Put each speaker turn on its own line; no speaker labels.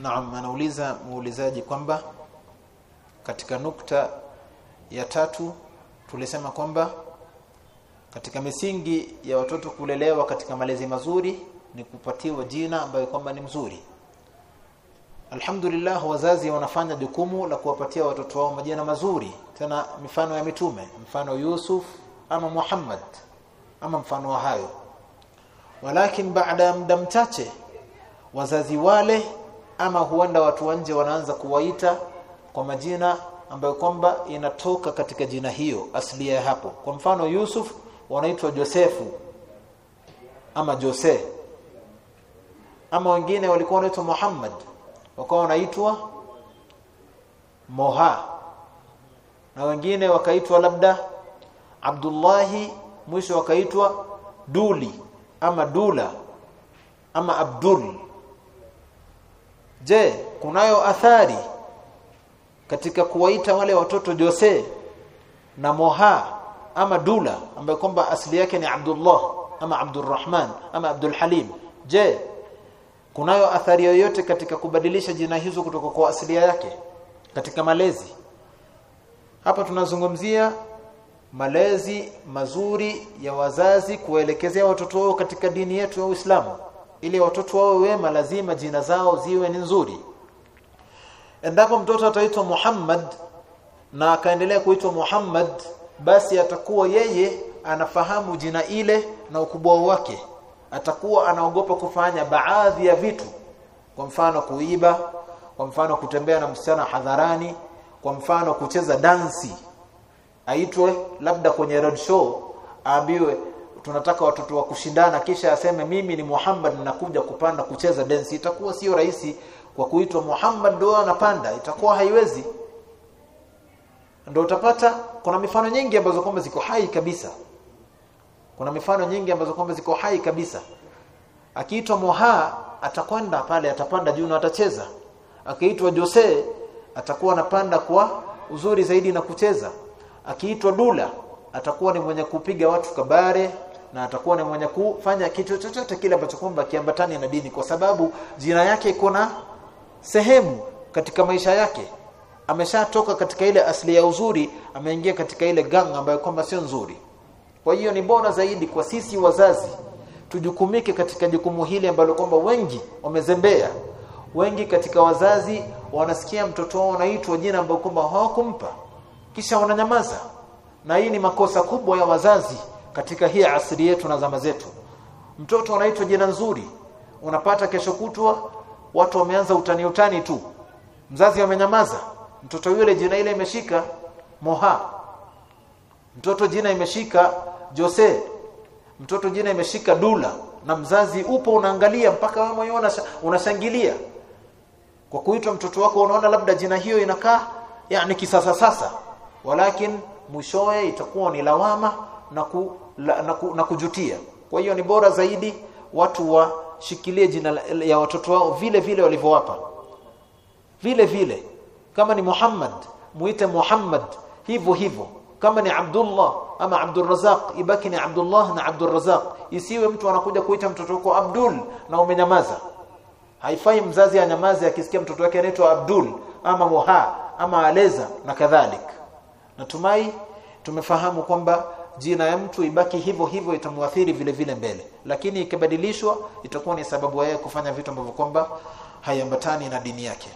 Naam anauliza muulizaji kwamba katika nukta ya tatu tulisema kwamba katika misingi ya watoto kulelewa katika malezi mazuri ni kupatiwa jina ambayo kwamba ni mzuri. Alhamdulillah wazazi wanafanya jukumu la kuwapatia watoto wao majina mazuri. Tena mifano ya mitume mfano Yusuf ama Muhammad ama mfano wa hayo. Walakin baada ya muda mchache wazazi wale ama huenda watu wanje wanaanza kuwaita kwa majina ambayo kwamba inatoka katika jina hiyo asilia ya hapo. Kwa mfano Yusuf wanaitwa Josefu ama Jose. Ama wengine walikuwa wanaitwa Muhammad wakawa wanaitwa Moha. Na wengine wakaitwa labda Abdullahi mwisho wakaitwa Duli ama Dula ama Abdul Je kunayo athari katika kuwaita wale watoto Jose na Moha ama Dula ambaye kwamba asili yake ni Abdullah ama Abdulrahman ama Abdul Halim? Je kunayo athari yoyote katika kubadilisha jina hizo kutoka kwa asili yake katika malezi? Hapa tunazungumzia malezi mazuri ya wazazi kuwaelekezea watoto wao katika dini yetu ya Uislamu ili watoto wao wema lazima jina zao ziwe ni nzuri. Endapo mtoto ataitwa Muhammad na akaendelea kuitwa Muhammad basi atakuwa yeye anafahamu jina ile na ukubwa wake. Atakuwa anaogopa kufanya baadhi ya vitu. Kwa mfano kuiba kwa mfano kutembea na msichana hadharani kwa mfano kucheza dansi. Aitwe labda kwenye road show aambiwe tunataka watoto wa kushindana kisha aseme mimi ni Muhammad nakuja kupanda kucheza densi. Itakuwa sio rahisi kwa kuitwa Muhammad ndo anapanda. Itakuwa haiwezi. Ndio utapata kuna mifano nyingi ambazo kwamba ziko hai kabisa. Kuna mifano nyingi ambazo kwamba ziko hai kabisa. Akiitwa Moha atakwenda pale atapanda juu na atacheza. Akiitwa Jose atakuwa anapanda kwa uzuri zaidi na kucheza. Akiitwa Dula atakuwa ni mwenye kupiga watu kabare na atakuwa ni mwenye kufanya kitu chochote kile ambacho kwamba kiambatani na dini kwa sababu jina yake iko na sehemu katika maisha yake. Ameshatoka katika ile asili ya uzuri ameingia katika ile gang ambayo kwamba sio nzuri. Kwa hiyo ni bora zaidi kwa sisi wazazi tujukumike katika jukumu hili ambalo kwamba wengi wamezembea. Wengi katika wazazi wanasikia mtoto wao anaitwa jina ambalo kwamba hawakumpa kisha wananyamaza. Na hii ni makosa kubwa ya wazazi katika hii asili yetu na zama zetu. Mtoto anaitwa jina nzuri unapata kesho kutwa watu wameanza utani utani tu. Mzazi amenyamaza mtoto yule jina ile imeshika moha. Mtoto jina imeshika Jose. Mtoto jina imeshika Dula. Na mzazi upo unaangalia mpaka wewe mwenyewe unashangilia. Kwa kuitwa mtoto wako unaona labda jina hiyo inakaa yani kisasa sasa. Walakin mwishowe itakuwa ni lawama na, ku, la, na, ku, na kujutia. Kwa hiyo ni bora zaidi watu washikilie jina ya watoto wao vile vile walivyowapa. Vile vile. Kama ni Muhammad muite Muhammad hivyo hivyo. Kama ni Abdullah ama Abdul Razak ibaki ni Abdullah na Abdul Razak isiwe mtu anakuja kuita mtoto wako Abdul na umenyamaza. Haifai mzazi anyamaze akisikia mtoto wake anaitwa Abdul ama Moha ama Aleza na kadhalik. Natumai tumefahamu kwamba jina ya mtu ibaki hivyo hivyo itamwathiri vile vile mbele. Lakini ikibadilishwa itakuwa ni sababu yeye kufanya vitu ambavyo kwamba haiambatani na dini yake